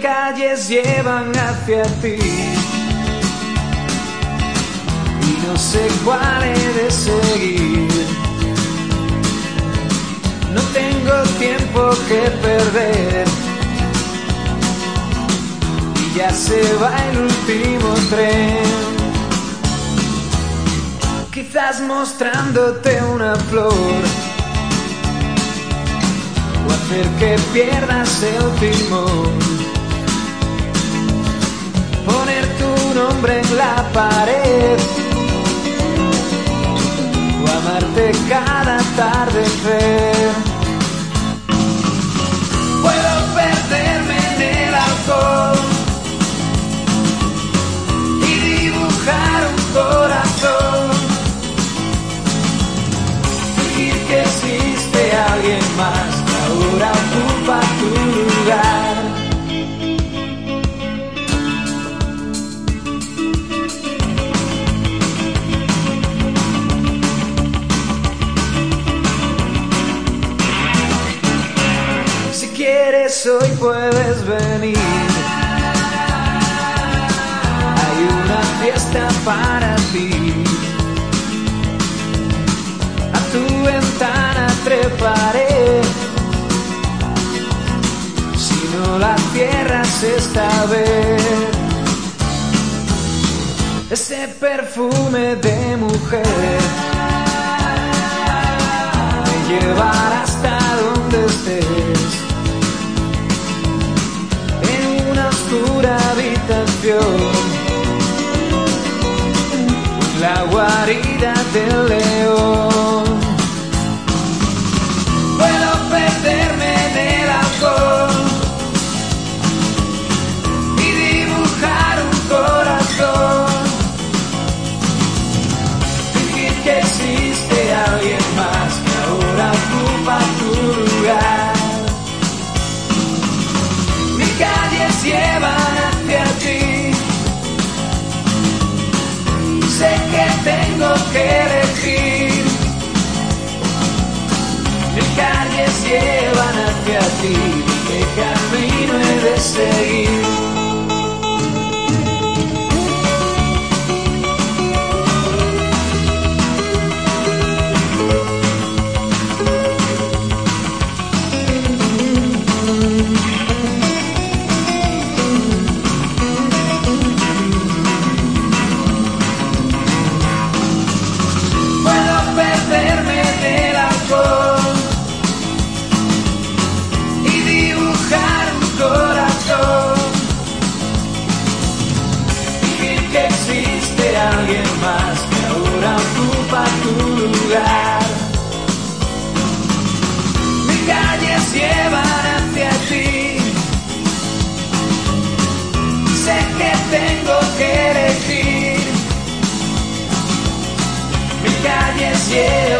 calles llevan hacia ti. Y no sé cuál he de seguir. No tengo tiempo que perder. Y ya se va el último tren. Quizás mostrándote una flor o hacer que pierdas el timón. En la pared hoy puedes venir. Hay una fiesta para ti. A tu ventana treparé. Si no la cierras esta vez. Ese perfume de mujer oscura habitación, la guarida del león. Puedo perderme en el alcohol y dibujar un corazón. Fingir que existe llevan hacia ti. Sé que tengo que alguien más que ahora ocupa tu lugar. Mis calles llevan hacia ti. Sé que tengo que elegir. Mis calles llevan